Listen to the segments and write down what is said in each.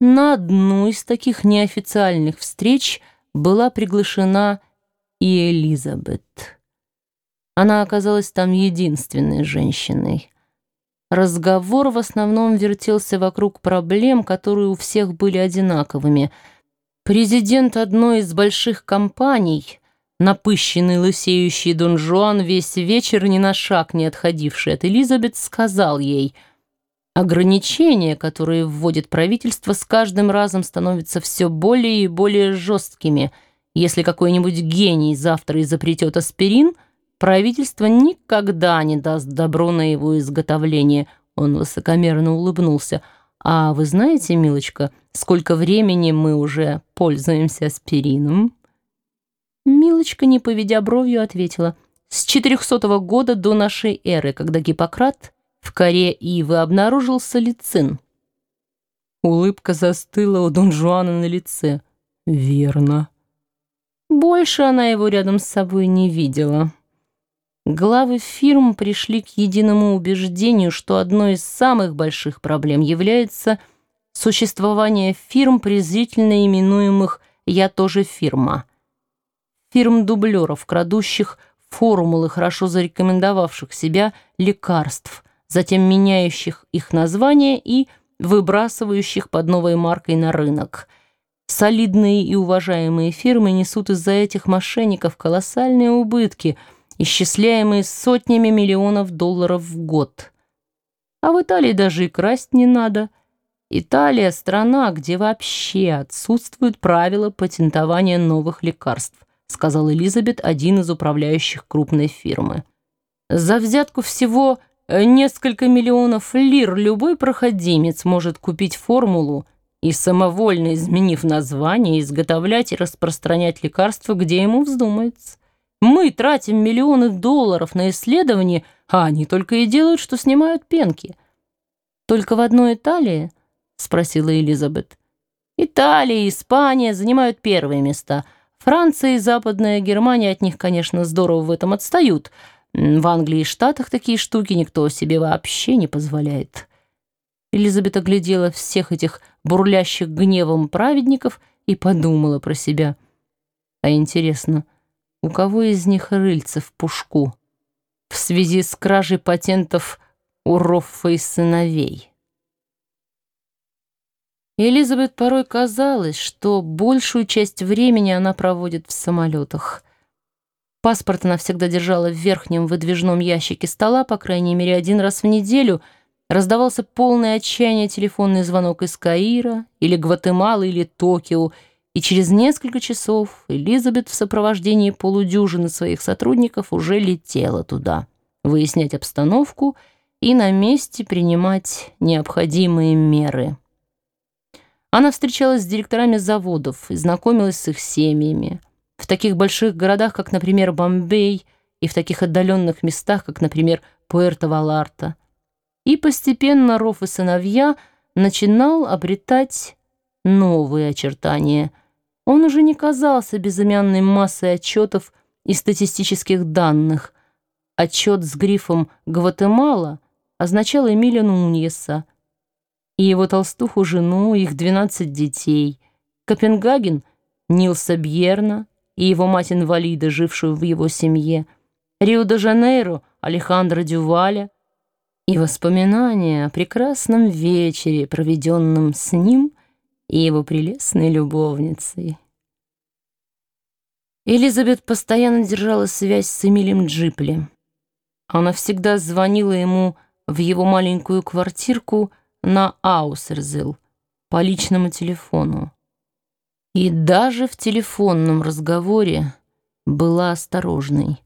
На одну из таких неофициальных встреч была приглашена и Элизабет. Она оказалась там единственной женщиной. Разговор в основном вертелся вокруг проблем, которые у всех были одинаковыми. Президент одной из больших компаний, напыщенный лысеющий Дон Жуан, весь вечер ни на шаг не отходивший от Элизабет, сказал ей — Ограничения, которые вводит правительство, с каждым разом становятся все более и более жесткими. Если какой-нибудь гений завтра изобретет аспирин, правительство никогда не даст добро на его изготовление. Он высокомерно улыбнулся. «А вы знаете, милочка, сколько времени мы уже пользуемся аспирином?» Милочка, не поведя бровью, ответила. «С 400 года до нашей эры, когда Гиппократ...» В коре ивы обнаружился лицин. Улыбка застыла у Дон Жуана на лице. «Верно». Больше она его рядом с собой не видела. Главы фирм пришли к единому убеждению, что одной из самых больших проблем является существование фирм, презрительно именуемых «я тоже фирма». Фирм-дублеров, крадущих формулы, хорошо зарекомендовавших себя лекарств – затем меняющих их название и выбрасывающих под новой маркой на рынок. Солидные и уважаемые фирмы несут из-за этих мошенников колоссальные убытки, исчисляемые сотнями миллионов долларов в год. А в Италии даже и красть не надо. Италия – страна, где вообще отсутствуют правила патентования новых лекарств, сказал Элизабет, один из управляющих крупной фирмы. За взятку всего – несколько миллионов лир любой проходимец может купить формулу и, самовольно изменив название, изготовлять и распространять лекарства, где ему вздумается. Мы тратим миллионы долларов на исследования, а они только и делают, что снимают пенки. «Только в одной Италии?» — спросила Элизабет. «Италия и Испания занимают первые места. Франция и Западная Германия от них, конечно, здорово в этом отстают». В Англии и Штатах такие штуки никто себе вообще не позволяет. Элизабет оглядела всех этих бурлящих гневом праведников и подумала про себя. А интересно, у кого из них рыльца в пушку? В связи с кражей патентов у Роффа и сыновей. Элизабет порой казалось, что большую часть времени она проводит в самолетах — Паспорт она всегда держала в верхнем выдвижном ящике стола, по крайней мере, один раз в неделю. Раздавался полный отчаяние телефонный звонок из Каира, или Гватемалы, или Токио, и через несколько часов Элизабет в сопровождении полудюжины своих сотрудников уже летела туда, выяснять обстановку и на месте принимать необходимые меры. Она встречалась с директорами заводов и знакомилась с их семьями. В таких больших городах, как, например, Бомбей, и в таких отдаленных местах, как, например, Пуэрто-Валарта. И постепенно Ров и сыновья начинал обретать новые очертания. Он уже не казался безымянной массой отчетов и статистических данных. Отчет с грифом «Гватемала» означал Эмиля Нуньеса и его толстуху жену, их 12 детей. Копенгаген — Нилса Бьерна, и его мать-инвалида, жившую в его семье, Рио-де-Жанейро, Алехандро Дюваля, и воспоминания о прекрасном вечере, проведенном с ним и его прелестной любовницей. Элизабет постоянно держала связь с Эмилием Джипли. Она всегда звонила ему в его маленькую квартирку на Аусерзил по личному телефону. И даже в телефонном разговоре была осторожной.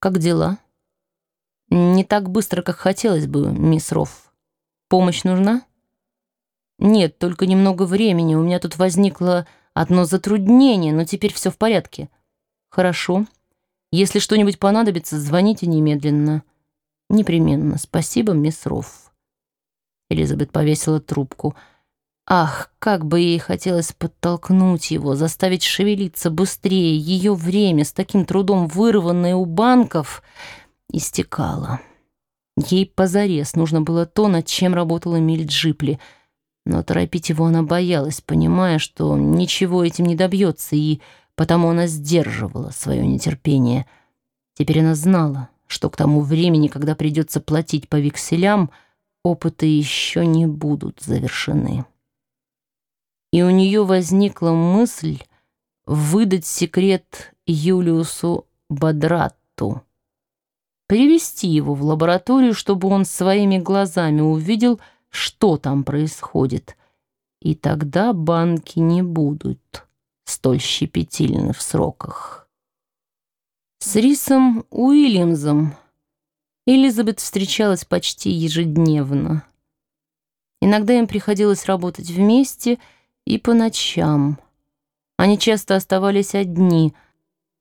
«Как дела?» «Не так быстро, как хотелось бы, мисс Рофф. Помощь нужна?» «Нет, только немного времени. У меня тут возникло одно затруднение, но теперь все в порядке». «Хорошо. Если что-нибудь понадобится, звоните немедленно». «Непременно. Спасибо, мисс Рофф». Элизабет повесила трубку. «Спасибо». Ах, как бы ей хотелось подтолкнуть его, заставить шевелиться быстрее. Ее время, с таким трудом вырванное у банков, истекало. Ей позарез нужно было то, над чем работал Эмиль Джипли. Но торопить его она боялась, понимая, что ничего этим не добьется, и потому она сдерживала свое нетерпение. Теперь она знала, что к тому времени, когда придется платить по векселям, опыты еще не будут завершены. И у нее возникла мысль выдать секрет Юлиусу Бадратту, привести его в лабораторию, чтобы он своими глазами увидел, что там происходит, и тогда банки не будут столь щепетильны в сроках. С Рисом Уильямсом Элизабет встречалась почти ежедневно. Иногда им приходилось работать вместе и по ночам. Они часто оставались одни,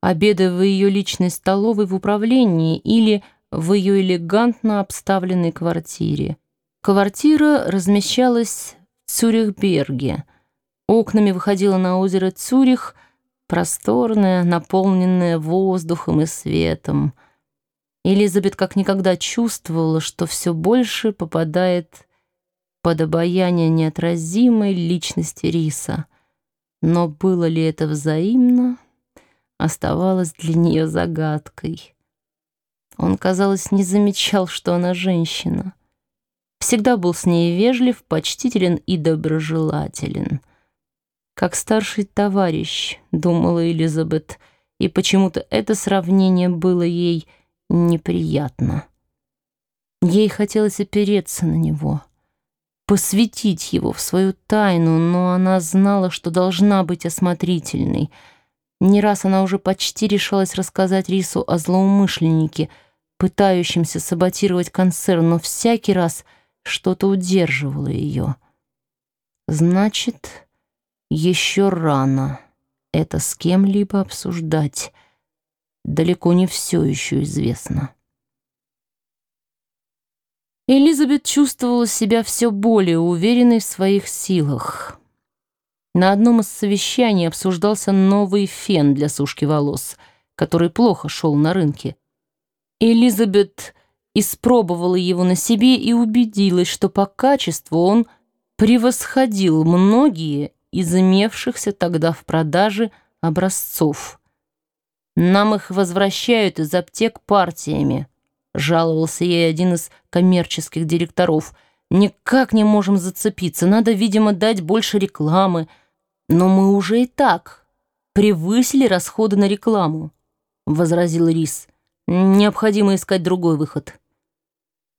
обедая в ее личной столовой в управлении или в ее элегантно обставленной квартире. Квартира размещалась в Цюрихберге. Окнами выходила на озеро Цюрих, просторное, наполненное воздухом и светом. Элизабет как никогда чувствовала, что все больше попадает под обаяние неотразимой личности Риса. Но было ли это взаимно, оставалось для нее загадкой. Он, казалось, не замечал, что она женщина. Всегда был с ней вежлив, почтителен и доброжелателен — как старший товарищ, думала Элизабет, и почему-то это сравнение было ей неприятно. Ей хотелось опереться на него, посвятить его в свою тайну, но она знала, что должна быть осмотрительной. Не раз она уже почти решалась рассказать Рису о злоумышленнике, пытающемся саботировать концерн, но всякий раз что-то удерживало ее. Значит... Еще рано это с кем-либо обсуждать. Далеко не все еще известно. Элизабет чувствовала себя все более уверенной в своих силах. На одном из совещаний обсуждался новый фен для сушки волос, который плохо шел на рынке. Элизабет испробовала его на себе и убедилась, что по качеству он превосходил многие из имевшихся тогда в продаже образцов. «Нам их возвращают из аптек партиями», — жаловался ей один из коммерческих директоров. «Никак не можем зацепиться, надо, видимо, дать больше рекламы. Но мы уже и так превысили расходы на рекламу», — возразил Рис. «Необходимо искать другой выход».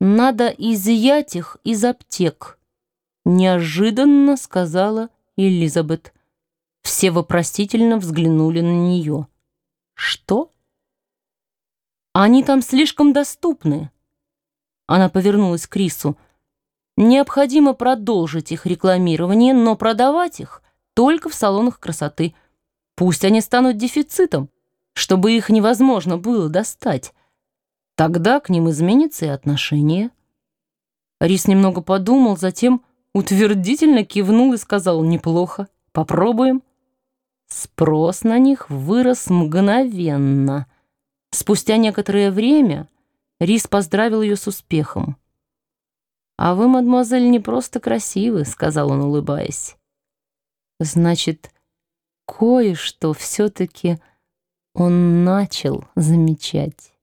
«Надо изъять их из аптек», — неожиданно сказала Элизабет. Все вопросительно взглянули на нее. «Что?» «Они там слишком доступны». Она повернулась к Крису. «Необходимо продолжить их рекламирование, но продавать их только в салонах красоты. Пусть они станут дефицитом, чтобы их невозможно было достать. Тогда к ним изменится и отношение». Рис немного подумал, затем утвердительно кивнул и сказал «Неплохо, попробуем». Спрос на них вырос мгновенно. Спустя некоторое время Рис поздравил ее с успехом. «А вы, мадемуазель, не просто красивы», — сказал он, улыбаясь. «Значит, кое-что все-таки он начал замечать».